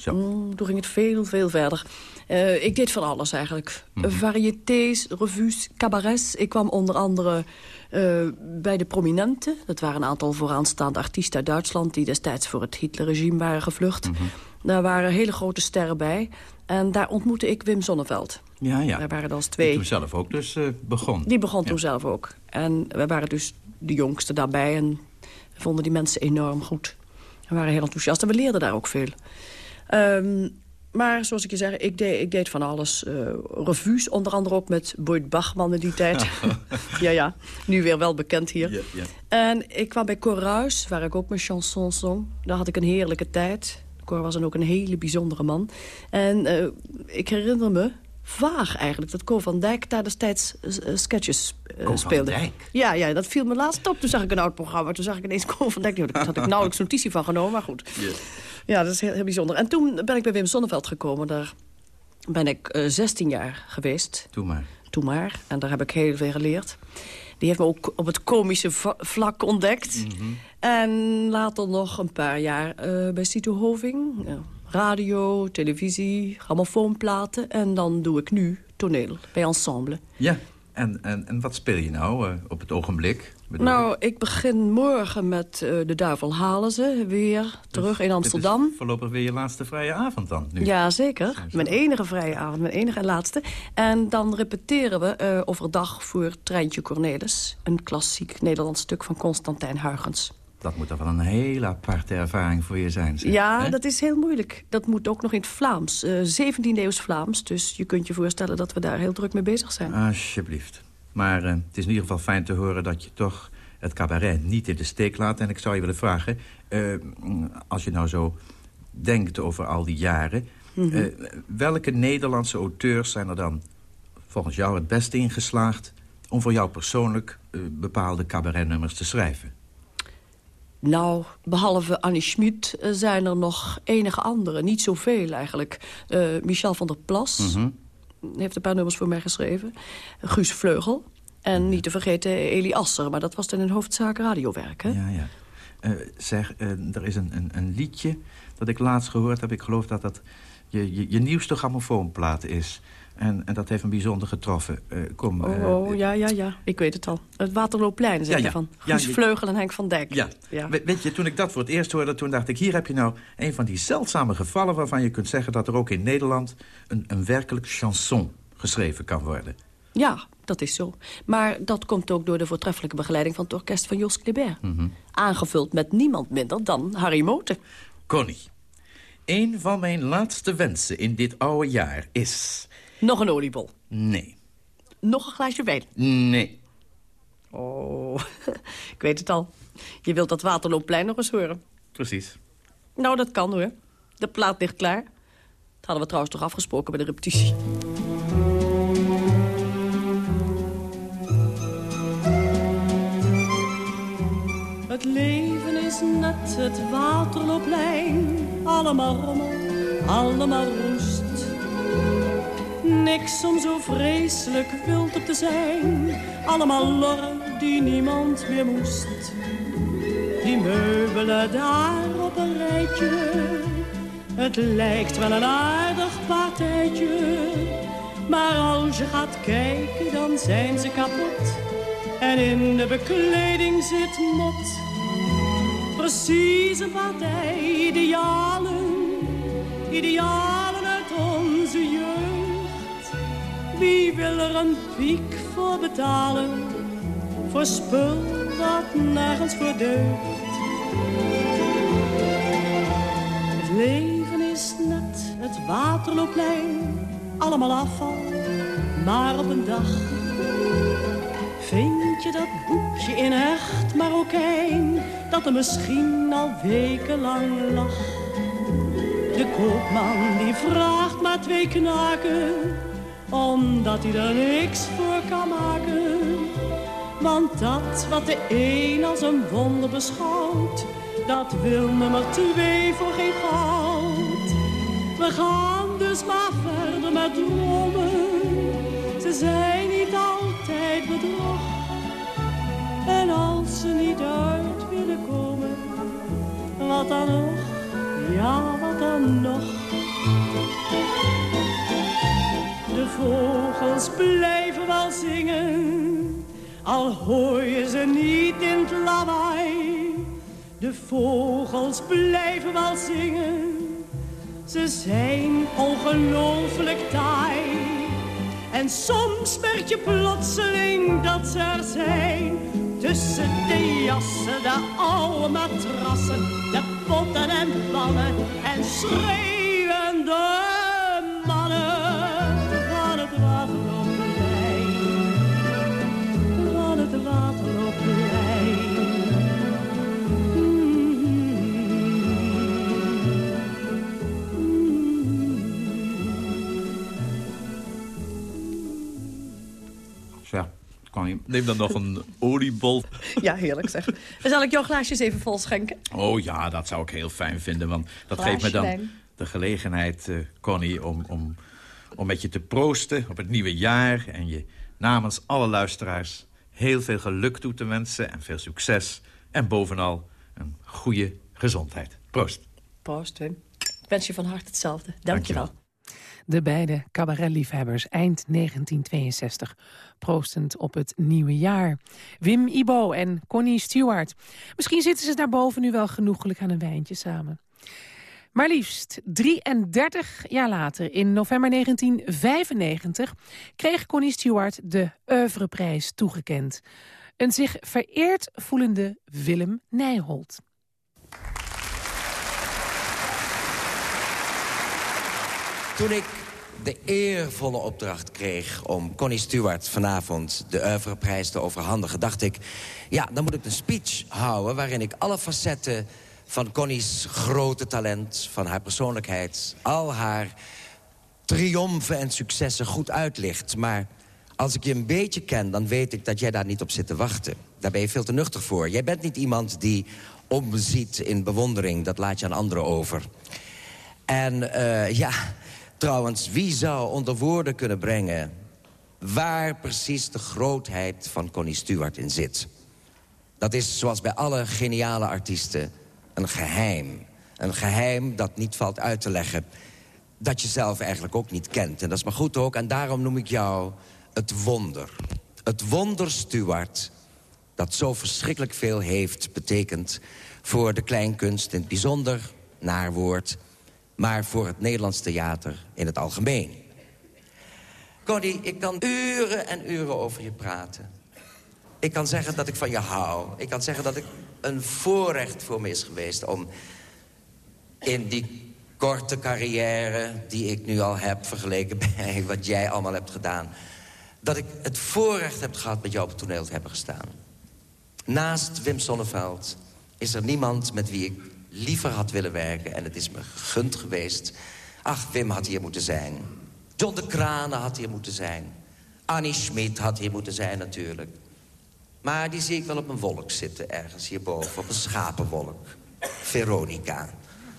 S13: Zo. Mm, toen ging het veel, veel verder. Uh, ik deed van alles eigenlijk. Mm -hmm. Varietés, revues, cabarets. Ik kwam onder andere uh, bij de prominenten. Dat waren een aantal vooraanstaande artiesten uit Duitsland... die destijds voor het Hitlerregime waren gevlucht. Mm -hmm. Daar waren hele grote sterren bij. En daar ontmoette ik Wim Sonneveld.
S14: Ja, ja.
S13: Wij waren als twee.
S14: Die toen zelf ook dus uh, begon.
S13: Die begon
S14: ja.
S13: toen zelf ook. En we waren dus de jongste daarbij... en vonden die mensen enorm goed. We waren heel enthousiast en we leerden daar ook veel. Um, maar zoals ik je zeg, ik deed, ik deed van alles. Uh, revues, onder andere ook met Boyd Bachman in die tijd. ja, ja, nu weer wel bekend hier.
S14: Ja, ja.
S13: En ik kwam bij Coruis, waar ik ook mijn chansons zong. Daar had ik een heerlijke tijd. Cor was dan ook een hele bijzondere man. En uh, ik herinner me vaag eigenlijk dat Cor van Dijk daar destijds uh, sketches uh, speelde.
S14: Dijk?
S13: Ja, ja, dat viel me laatst op. Toen zag ik een oud programma. Toen zag ik ineens Cor van Dijk. Daar had ik nauwelijks notitie van genomen, maar goed. Ja, dat is heel, heel, bijzonder. En toen ben ik bij Wim Sonneveld gekomen. Daar ben ik uh, 16 jaar geweest.
S14: Toen maar.
S13: Toen maar. En daar heb ik heel veel geleerd. Die heeft me ook op het komische vlak ontdekt.
S14: Mm -hmm.
S13: En later nog een paar jaar uh, bij Cito Hoving. Radio, televisie, grammofoonplaten. En dan doe ik nu toneel bij Ensemble.
S14: Ja. En, en, en wat speel je nou uh, op het ogenblik?
S13: Nou, ik begin morgen met uh, de Duivel halen ze weer terug dus in Amsterdam.
S14: Dit is voorlopig weer je laatste vrije avond dan? Nu.
S13: Ja, zeker. Mijn enige vrije avond, mijn enige en laatste. En dan repeteren we uh, overdag voor Treintje Cornelis. Een klassiek Nederlands stuk van Constantijn Huygens.
S14: Dat moet toch wel een hele aparte ervaring voor je zijn. Zeg,
S13: ja, dat is heel moeilijk. Dat moet ook nog in het Vlaams. Uh, 17e eeuws Vlaams. Dus je kunt je voorstellen dat we daar heel druk mee bezig zijn.
S14: Alsjeblieft. Maar uh, het is in ieder geval fijn te horen dat je toch het cabaret niet in de steek laat. En ik zou je willen vragen, uh, als je nou zo denkt over al die jaren... Mm -hmm. welke Nederlandse auteurs zijn er dan volgens jou het beste ingeslaagd... om voor jou persoonlijk bepaalde cabaretnummers te schrijven?
S13: Nou, behalve Annie Schmid zijn er nog enige andere. Niet zoveel eigenlijk. Uh, Michel van der Plas mm -hmm. Heeft een paar nummers voor mij geschreven. Guus Vleugel. En niet te vergeten Elie Asser. Maar dat was dan in hoofdzaak radiowerk, hè?
S14: Ja, ja. Uh, zeg, uh, er is een, een, een, liedje dat ik laatst gehoord heb. Ik geloof dat dat je, je, je nieuwste grammofoonplaat is. En, en dat heeft me bijzonder getroffen. Uh, kom,
S13: oh, oh, ja, ja, ja. Ik weet het al. Het Waterloopplein, zeg ja, je van. Guus ja, Vleugel en Henk van Dijk.
S14: Ja. ja. We, weet je, toen ik dat voor het eerst hoorde... toen dacht ik, hier heb je nou een van die zeldzame gevallen... waarvan je kunt zeggen dat er ook in Nederland... een, een werkelijk chanson geschreven kan worden.
S13: Ja, dat is zo. Maar dat komt ook door de voortreffelijke begeleiding... van het orkest van Jos Kleber. Mm -hmm. Aangevuld met niemand minder dan Harry Moten.
S14: Connie, een van mijn laatste wensen in dit oude jaar is...
S13: Nog een oliebol?
S14: Nee.
S13: Nog een glaasje wijn?
S14: Nee.
S13: Oh, ik weet het al. Je wilt dat Waterloopplein nog eens horen.
S14: Precies.
S13: Nou, dat kan hoor. De plaat ligt klaar. Dat hadden we trouwens toch afgesproken bij de repetitie.
S4: Het leven is net het Waterloopplein. Allemaal rommel, allemaal roest. Niks om zo vreselijk wild op te zijn. Allemaal lorren die niemand meer moest. Die meubelen daar op een rijtje. Het lijkt wel een aardig partijtje. Maar als je gaat kijken, dan zijn ze kapot. En in de bekleding zit mot. Precies een partij idealen. Idealen uit onze jeugd. Wie wil er een piek voor betalen? Voor spul dat nergens voor deugt. Het leven is net het Waterloopplein. Allemaal afval, maar op een dag Vind je dat boekje in echt Marokijn, dat er misschien al wekenlang lag? De koopman die vraagt maar twee knaken, omdat hij er niks voor kan maken. Want dat wat de een als een wonder beschouwt, dat wil nummer twee voor geen goud. We gaan dus maar verder met dromen, ze zijn niet bedrog. En als ze niet uit willen komen, wat dan nog, ja wat dan nog. De vogels blijven wel zingen, al hoor je ze niet in het lawaai. De vogels blijven wel zingen, ze zijn ongelooflijk taai. En soms merk je plotseling dat ze er zijn. Tussen de jassen, de oude matrassen, de potten en pannen en schreeuwende
S14: Neem dan nog een oliebol.
S13: Ja, heerlijk zeg. En zal ik jouw glaasjes even vol schenken?
S14: Oh ja, dat zou ik heel fijn vinden. Want dat geeft me dan wijn. de gelegenheid, uh, Connie, om, om, om met je te proosten op het nieuwe jaar. En je namens alle luisteraars heel veel geluk toe te wensen. En veel succes. En bovenal een goede gezondheid. Proost.
S13: Proost, Wim. Ik wens je van harte hetzelfde. Dank, Dank je wel.
S3: De beide cabaretliefhebbers eind 1962, proostend op het nieuwe jaar. Wim Ibo en Connie Stewart. Misschien zitten ze daarboven nu wel genoegelijk aan een wijntje samen. Maar liefst 33 jaar later, in november 1995... kreeg Connie Stewart de Oeuvreprijs toegekend. Een zich vereerd voelende Willem Nijholt.
S15: Toen ik de eervolle opdracht kreeg om Connie Stewart vanavond de Oeuvreprijs te overhandigen... dacht ik, ja, dan moet ik een speech houden... waarin ik alle facetten van Connie's grote talent, van haar persoonlijkheid... al haar triomfen en successen goed uitlicht. Maar als ik je een beetje ken, dan weet ik dat jij daar niet op zit te wachten. Daar ben je veel te nuchter voor. Jij bent niet iemand die omziet in bewondering. Dat laat je aan anderen over. En uh, ja, trouwens, wie zou onder woorden kunnen brengen... waar precies de grootheid van Connie Stewart in zit? Dat is, zoals bij alle geniale artiesten, een geheim. Een geheim dat niet valt uit te leggen. Dat je zelf eigenlijk ook niet kent. En dat is maar goed ook. En daarom noem ik jou het wonder. Het wonder Stuart dat zo verschrikkelijk veel heeft betekend... voor de kleinkunst in het bijzonder, naar woord... maar voor het Nederlands theater in het algemeen. Connie, ik kan uren en uren over je praten. Ik kan zeggen dat ik van je hou. Ik kan zeggen dat het een voorrecht voor me is geweest... om in die korte carrière die ik nu al heb... vergeleken bij wat jij allemaal hebt gedaan... dat ik het voorrecht heb gehad met jou op het toneel te hebben gestaan. Naast Wim Sonneveld is er niemand met wie ik liever had willen werken... en het is me gegund geweest. Ach, Wim had hier moeten zijn. John de Kranen had hier moeten zijn. Annie Schmid had hier moeten zijn natuurlijk. Maar die zie ik wel op een wolk zitten, ergens hierboven. Op een schapenwolk. Veronica.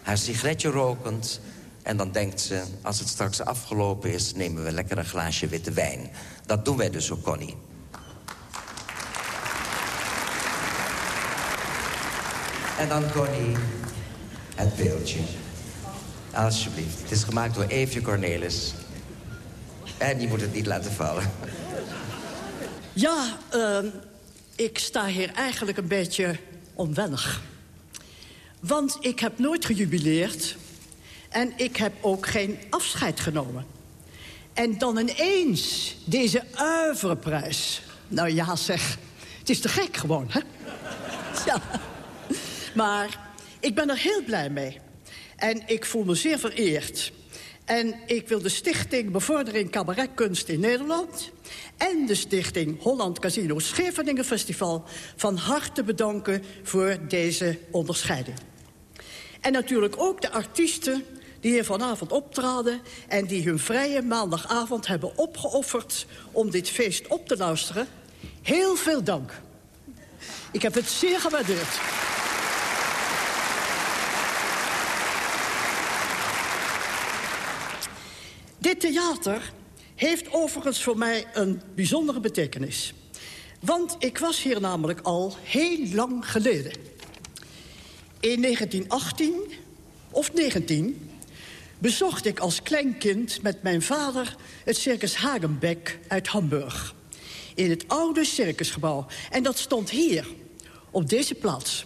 S15: Haar sigaretje rokend. En dan denkt ze, als het straks afgelopen is... nemen we lekker een glaasje witte wijn. Dat doen wij dus ook, Connie. En dan, Connie, het beeldje. Alsjeblieft. Het is gemaakt door Eefje Cornelis. En die moet het niet laten vallen.
S16: Ja, uh, ik sta hier eigenlijk een beetje onwennig. Want ik heb nooit gejubileerd... en ik heb ook geen afscheid genomen. En dan ineens deze uiverenprijs. Nou ja, zeg, het is te gek gewoon, hè? Ja. Maar ik ben er heel blij mee. En ik voel me zeer vereerd. En ik wil de Stichting Bevordering Cabaretkunst in Nederland... en de Stichting Holland Casino Scheveningen Festival... van harte bedanken voor deze onderscheiding. En natuurlijk ook de artiesten die hier vanavond optraden... en die hun vrije maandagavond hebben opgeofferd... om dit feest op te luisteren. Heel veel dank. Ik heb het zeer gewaardeerd. Dit theater heeft overigens voor mij een bijzondere betekenis. Want ik was hier namelijk al heel lang geleden. In 1918 of 19 bezocht ik als klein kind met mijn vader... het Circus Hagenbeck uit Hamburg. In het oude circusgebouw. En dat stond hier, op deze plaats.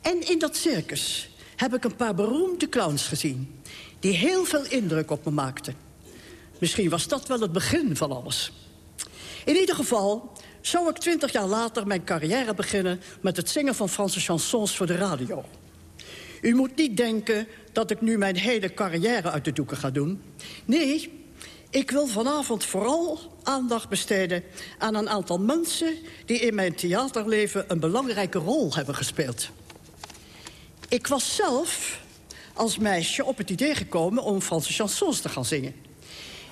S16: En in dat circus heb ik een paar beroemde clowns gezien die heel veel indruk op me maakte. Misschien was dat wel het begin van alles. In ieder geval zou ik twintig jaar later mijn carrière beginnen... met het zingen van Franse chansons voor de radio. U moet niet denken dat ik nu mijn hele carrière uit de doeken ga doen. Nee, ik wil vanavond vooral aandacht besteden aan een aantal mensen... die in mijn theaterleven een belangrijke rol hebben gespeeld. Ik was zelf als meisje op het idee gekomen om Franse chansons te gaan zingen.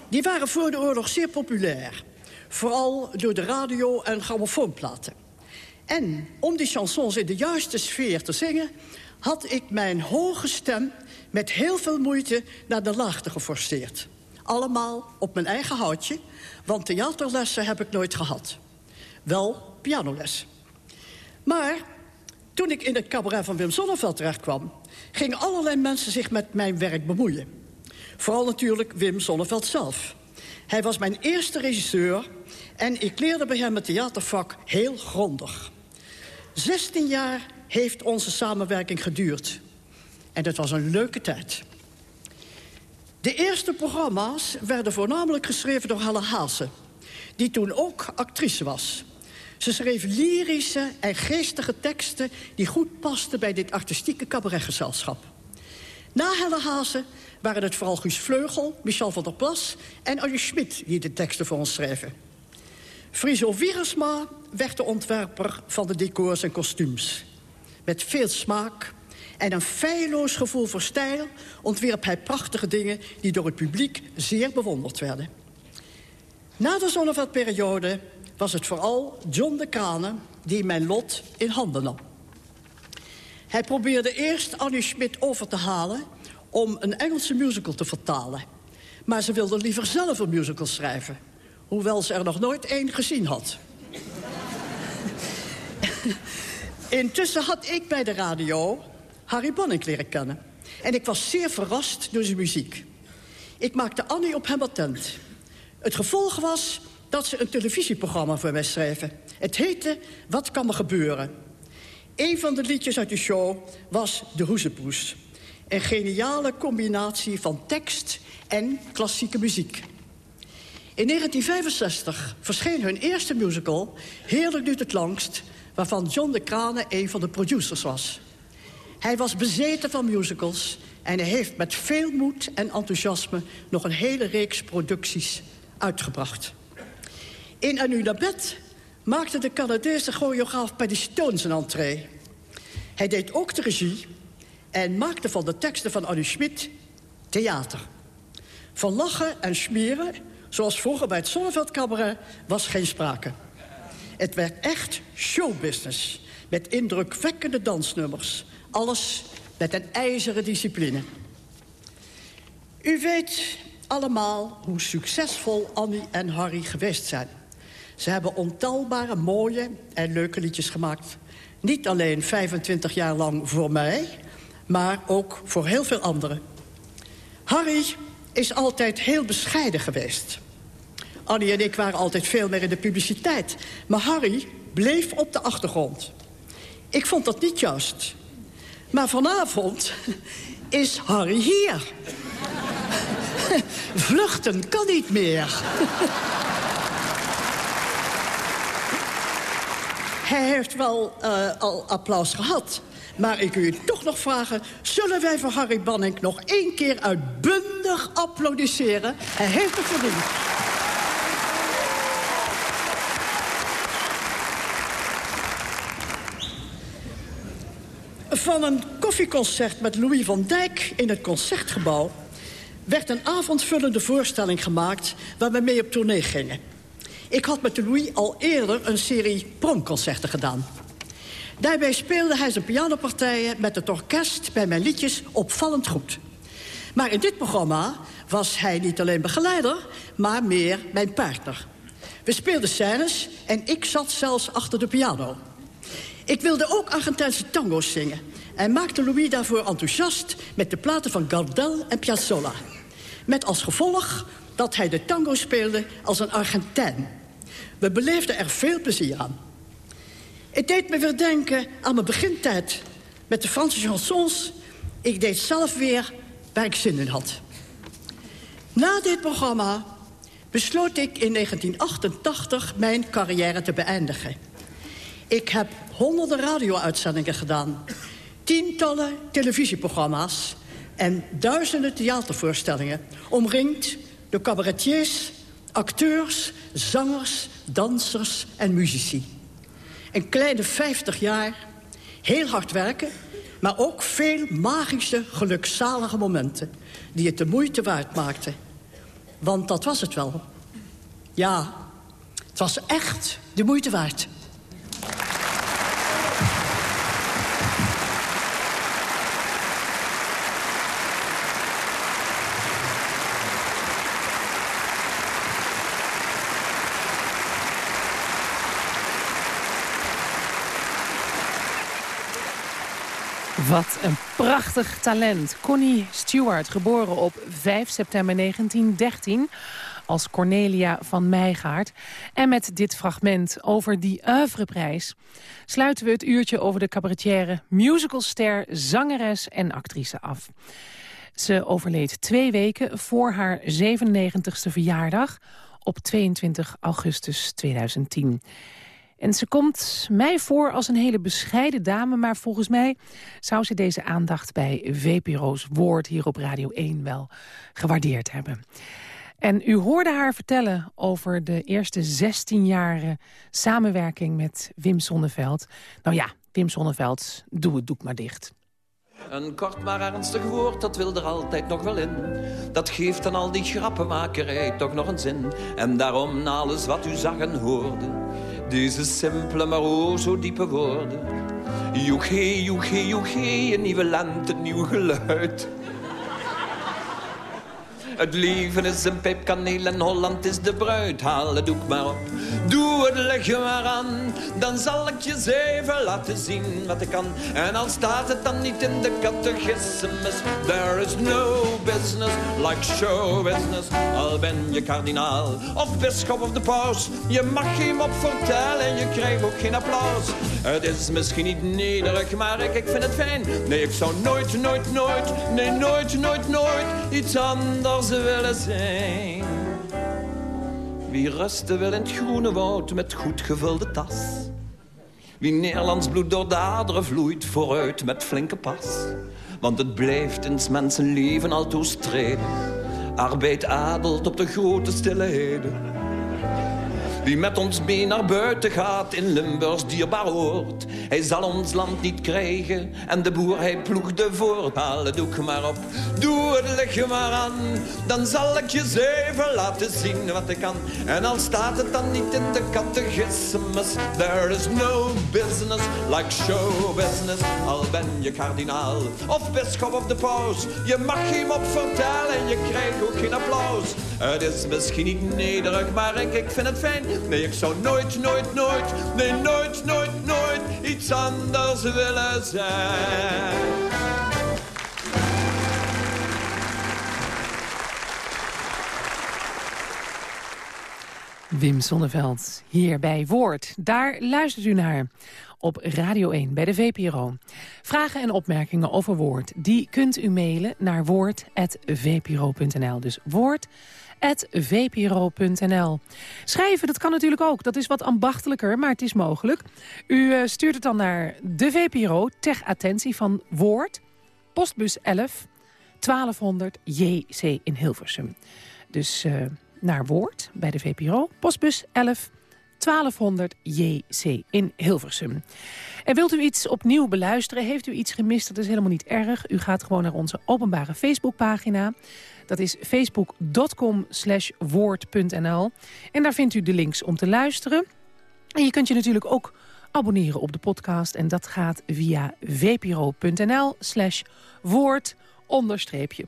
S16: Die waren voor de oorlog zeer populair. Vooral door de radio en grammofoonplaten. En om die chansons in de juiste sfeer te zingen... had ik mijn hoge stem met heel veel moeite naar de laagte geforceerd. Allemaal op mijn eigen houtje, want theaterlessen heb ik nooit gehad. Wel pianoles. Maar toen ik in het cabaret van Wim Sonneveld terecht kwam... gingen allerlei mensen zich met mijn werk bemoeien. Vooral natuurlijk Wim Sonneveld zelf. Hij was mijn eerste regisseur en ik leerde bij hem het theatervak heel grondig. 16 jaar heeft onze samenwerking geduurd. En dat was een leuke tijd. De eerste programma's werden voornamelijk geschreven door Helle Haase... die toen ook actrice was. Ze schreef lyrische en geestige teksten... die goed pasten bij dit artistieke cabaretgezelschap. Na Helle waren het vooral Guus Vleugel, Michel van der Plas... en Arje Schmid die de teksten voor ons schreven. Friso Wiegersma werd de ontwerper van de decors en kostuums. Met veel smaak en een feilloos gevoel voor stijl... ontwierp hij prachtige dingen die door het publiek zeer bewonderd werden. Na de Zonneveldperiode was het vooral John de Kane die mijn lot in handen nam. Hij probeerde eerst Annie Schmidt over te halen om een Engelse musical te vertalen. Maar ze wilde liever zelf een musical schrijven. Hoewel ze er nog nooit één gezien had. Intussen had ik bij de radio Harry Bonnick leren kennen. En ik was zeer verrast door zijn muziek. Ik maakte Annie op hem attent. Het gevolg was dat ze een televisieprogramma voor mij schreven. Het heette Wat kan me gebeuren? Een van de liedjes uit de show was De Hoezepoes. Een geniale combinatie van tekst en klassieke muziek. In 1965 verscheen hun eerste musical, Heerlijk duurt het langst... waarvan John de Krane een van de producers was. Hij was bezeten van musicals en hij heeft met veel moed en enthousiasme... nog een hele reeks producties uitgebracht. In En nu naar bed maakte de Canadese choreograaf Paddy Stone zijn entree. Hij deed ook de regie en maakte van de teksten van Annie Schmid theater. Van lachen en smeren, zoals vroeger bij het Zonneveld Cabaret, was geen sprake. Het werd echt showbusiness, met indrukwekkende dansnummers. Alles met een ijzeren discipline. U weet allemaal hoe succesvol Annie en Harry geweest zijn. Ze hebben ontelbare mooie en leuke liedjes gemaakt. Niet alleen 25 jaar lang voor mij, maar ook voor heel veel anderen. Harry is altijd heel bescheiden geweest. Annie en ik waren altijd veel meer in de publiciteit. Maar Harry bleef op de achtergrond. Ik vond dat niet juist. Maar vanavond is Harry hier. Vluchten kan niet meer. Hij heeft wel uh, al applaus gehad. Maar ik wil u toch nog vragen... zullen wij voor Harry Banning nog één keer uitbundig applaudisseren? Hij heeft het verdiend. Van een koffieconcert met Louis van Dijk in het Concertgebouw... werd een avondvullende voorstelling gemaakt waar we mee op tournee gingen. Ik had met Louis al eerder een serie promconcerten gedaan. Daarbij speelde hij zijn pianopartijen met het orkest bij mijn liedjes opvallend goed. Maar in dit programma was hij niet alleen begeleider, maar meer mijn partner. We speelden scènes en ik zat zelfs achter de piano. Ik wilde ook Argentijnse tango's zingen... en maakte Louis daarvoor enthousiast met de platen van Gardel en Piazzolla. Met als gevolg dat hij de tango speelde als een Argentijn. We beleefden er veel plezier aan. Het deed me weer denken aan mijn begintijd met de Franse chansons. Ik deed zelf weer waar ik zin in had. Na dit programma besloot ik in 1988 mijn carrière te beëindigen. Ik heb honderden radio-uitzendingen gedaan... tientallen televisieprogramma's en duizenden theatervoorstellingen... omringd door cabaretiers, acteurs, zangers, dansers en muzici. Een kleine 50 jaar, heel hard werken... maar ook veel magische, gelukzalige momenten... die het de moeite waard maakten. Want dat was het wel. Ja, het was echt de moeite waard.
S3: Wat een prachtig talent. Connie Stewart, geboren op 5 september 1913 als Cornelia van Meijgaard. En met dit fragment over die oeuvreprijs... sluiten we het uurtje over de cabaretière, musicalster, zangeres en actrice af. Ze overleed twee weken voor haar 97ste verjaardag op 22 augustus 2010. En ze komt mij voor als een hele bescheiden dame... maar volgens mij zou ze deze aandacht bij VPRO's Woord... hier op Radio 1 wel gewaardeerd hebben. En u hoorde haar vertellen over de eerste 16 jaren samenwerking met Wim Sonneveld. Nou ja, Wim Sonneveld, doe het doek maar dicht.
S17: Een kort maar ernstig woord, dat wil er altijd nog wel in. Dat geeft dan al die grappenmakerij toch nog een zin. En daarom na alles wat u zag en hoorde... deze simpele maar o zo diepe woorden. Joegee, joegee, joegee, een nieuwe lente, een nieuw geluid... Het leven is een pijpkaneel en Holland is de bruid. Haal het doek maar op, doe het legje maar aan. Dan zal ik je zeven laten zien wat ik kan. En al staat het dan niet in de catechismus. There is no business like show business. Al ben je kardinaal of bischop of de paus. Je mag geen mop vertellen en je krijgt ook geen applaus. Het is misschien niet nederig, maar ik, ik vind het fijn. Nee, ik zou nooit, nooit, nooit, nee, nooit, nooit, nooit iets anders ze willen zijn. Wie rusten wil in het groene woud met goed gevulde tas. Wie Nederlands bloed door de aderen vloeit vooruit met flinke pas. Want het blijft in mensenleven altoe streden. Arbeid adelt op de grote stilleheden. Wie met ons mee naar buiten gaat in Limburgs dierbaar oord. Hij zal ons land niet krijgen en de boer hij ploegde voort. Haal het doek maar op, doe het lichtje maar aan. Dan zal ik je zeven laten zien wat ik kan. En al staat het dan niet in de catechismus. There is no business like show business. Al ben je kardinaal of bischop of de paus. Je mag geen op vertellen en je krijgt ook geen applaus. Het is misschien niet nederig, maar ik vind het fijn Nee, ik zou nooit, nooit, nooit, nee, nooit, nooit, nooit iets anders willen zijn.
S3: Wim Sonneveld, hier bij Woord. Daar luistert u naar op Radio 1 bij de VPRO. Vragen en opmerkingen over Woord, die kunt u mailen naar woord.vpro.nl. Dus woord vpro.nl. Schrijven, dat kan natuurlijk ook. Dat is wat ambachtelijker, maar het is mogelijk. U uh, stuurt het dan naar de VPRO ter attentie van Woord, postbus 11, 1200 JC in Hilversum. Dus uh, naar Woord bij de VPRO, postbus 11 1200 JC in Hilversum. En wilt u iets opnieuw beluisteren, heeft u iets gemist, dat is helemaal niet erg. U gaat gewoon naar onze openbare Facebookpagina. Dat is facebook.com woord.nl. En daar vindt u de links om te luisteren. En je kunt je natuurlijk ook abonneren op de podcast. En dat gaat via vpro.nl slash woord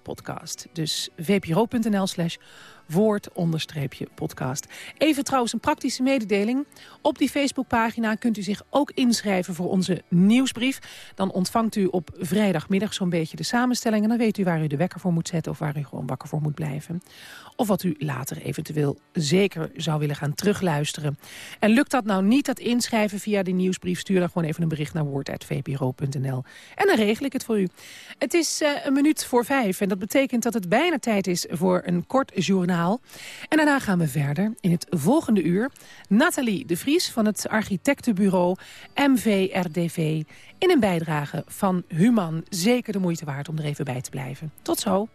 S3: podcast. Dus vpro.nl slash woord-podcast. Even trouwens een praktische mededeling. Op die Facebookpagina kunt u zich ook inschrijven voor onze nieuwsbrief. Dan ontvangt u op vrijdagmiddag zo'n beetje de samenstelling... en dan weet u waar u de wekker voor moet zetten... of waar u gewoon wakker voor moet blijven. Of wat u later eventueel zeker zou willen gaan terugluisteren. En lukt dat nou niet, dat inschrijven via die nieuwsbrief... stuur dan gewoon even een bericht naar woord.vpro.nl. En dan regel ik het voor u. Het is uh, een minuut voor vijf en dat betekent dat het bijna tijd is... voor een kort journaal en daarna gaan we verder in het volgende uur. Nathalie de Vries van het architectenbureau MVRDV... in een bijdrage van Human. Zeker de moeite waard om er even bij te blijven. Tot zo.